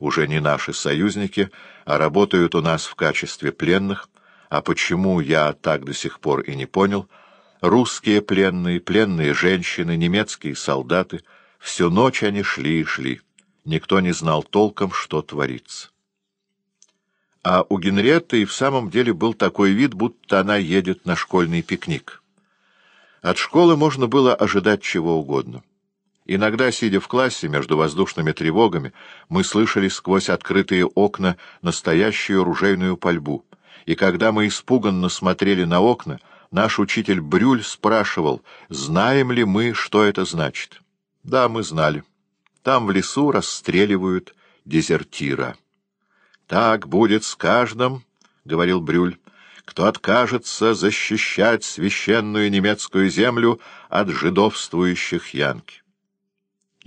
уже не наши союзники, а работают у нас в качестве пленных, а почему я так до сих пор и не понял, русские пленные, пленные женщины, немецкие солдаты, всю ночь они шли и шли. Никто не знал толком, что творится. А у Генретты и в самом деле был такой вид, будто она едет на школьный пикник. От школы можно было ожидать чего угодно. Иногда, сидя в классе между воздушными тревогами, мы слышали сквозь открытые окна настоящую ружейную пальбу. И когда мы испуганно смотрели на окна, наш учитель Брюль спрашивал, знаем ли мы, что это значит. Да, мы знали. Там в лесу расстреливают дезертира. «Так будет с каждым», — говорил Брюль, — «кто откажется защищать священную немецкую землю от жидовствующих янки».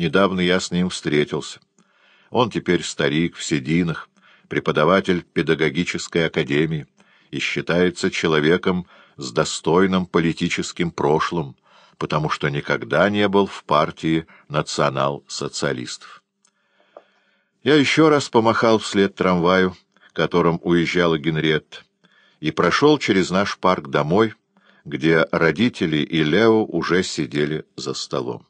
Недавно я с ним встретился. Он теперь старик, в сединах, преподаватель педагогической академии и считается человеком с достойным политическим прошлым, потому что никогда не был в партии национал-социалистов. Я еще раз помахал вслед трамваю, которым уезжала Генриетта, и прошел через наш парк домой, где родители и Лео уже сидели за столом.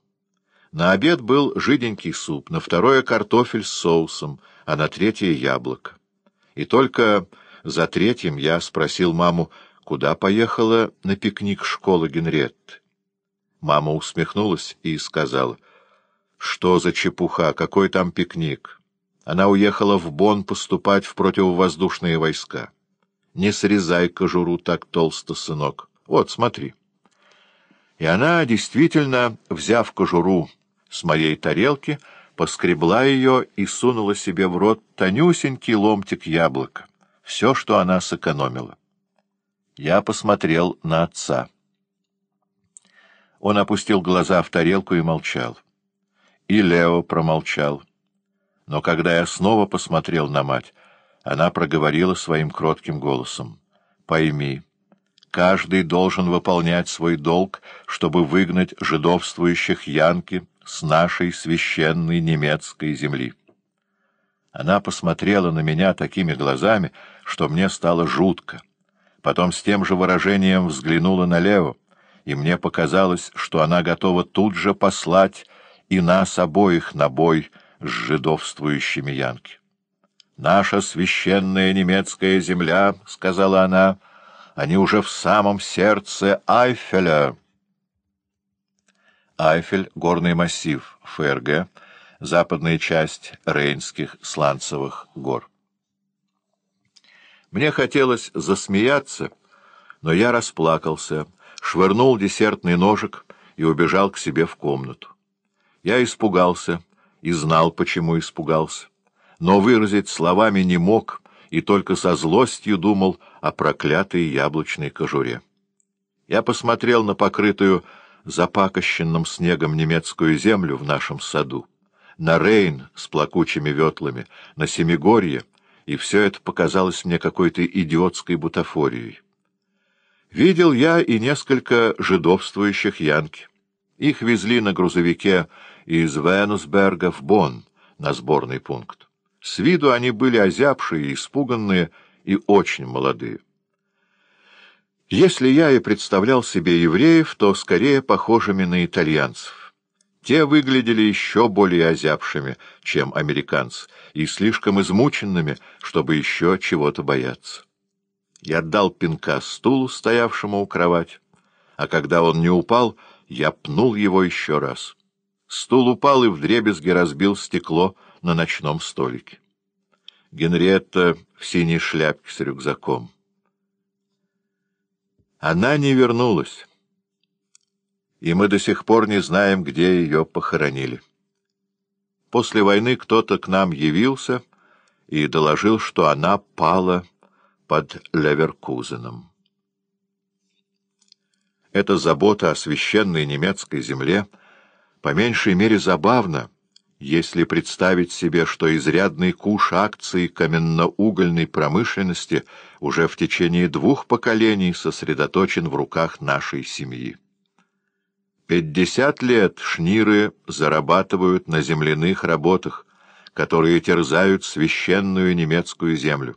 На обед был жиденький суп, на второе — картофель с соусом, а на третье — яблоко. И только за третьим я спросил маму, куда поехала на пикник школа Генриетты. Мама усмехнулась и сказала, что за чепуха, какой там пикник. Она уехала в Бон поступать в противовоздушные войска. Не срезай кожуру так толсто, сынок. Вот, смотри. И она, действительно, взяв кожуру с моей тарелки, поскребла ее и сунула себе в рот тонюсенький ломтик яблока. Все, что она сэкономила. Я посмотрел на отца. Он опустил глаза в тарелку и молчал. И Лео промолчал. Но когда я снова посмотрел на мать, она проговорила своим кротким голосом. «Пойми, каждый должен выполнять свой долг, чтобы выгнать жидовствующих янки с нашей священной немецкой земли». Она посмотрела на меня такими глазами, что мне стало жутко. Потом с тем же выражением взглянула на Лео, и мне показалось, что она готова тут же послать и нас обоих на бой с жидовствующими янки. «Наша священная немецкая земля», — сказала она, — «они уже в самом сердце Айфеля». Айфель — горный массив ФРГ, западная часть Рейнских сланцевых гор. Мне хотелось засмеяться, но я расплакался, швырнул десертный ножик и убежал к себе в комнату. Я испугался и знал, почему испугался, но выразить словами не мог и только со злостью думал о проклятой яблочной кожуре. Я посмотрел на покрытую запакощенным снегом немецкую землю в нашем саду, на Рейн с плакучими ветлами, на Семигорье, и все это показалось мне какой-то идиотской бутафорией. Видел я и несколько жидовствующих янки. Их везли на грузовике из Венусберга в Бонн на сборный пункт. С виду они были озябшие, испуганные и очень молодые. Если я и представлял себе евреев, то скорее похожими на итальянцев. Те выглядели еще более озябшими, чем американцы, и слишком измученными, чтобы еще чего-то бояться. Я дал пинка стулу, стоявшему у кровати, а когда он не упал, я пнул его еще раз. Стул упал и вдребезги разбил стекло на ночном столике. Генриетта в синей шляпке с рюкзаком. Она не вернулась, и мы до сих пор не знаем, где ее похоронили. После войны кто-то к нам явился и доложил, что она пала под Леверкузеном. Эта забота о священной немецкой земле по меньшей мере забавна, если представить себе, что изрядный куш акций каменноугольной промышленности уже в течение двух поколений сосредоточен в руках нашей семьи. Пятьдесят лет шниры зарабатывают на земляных работах, которые терзают священную немецкую землю.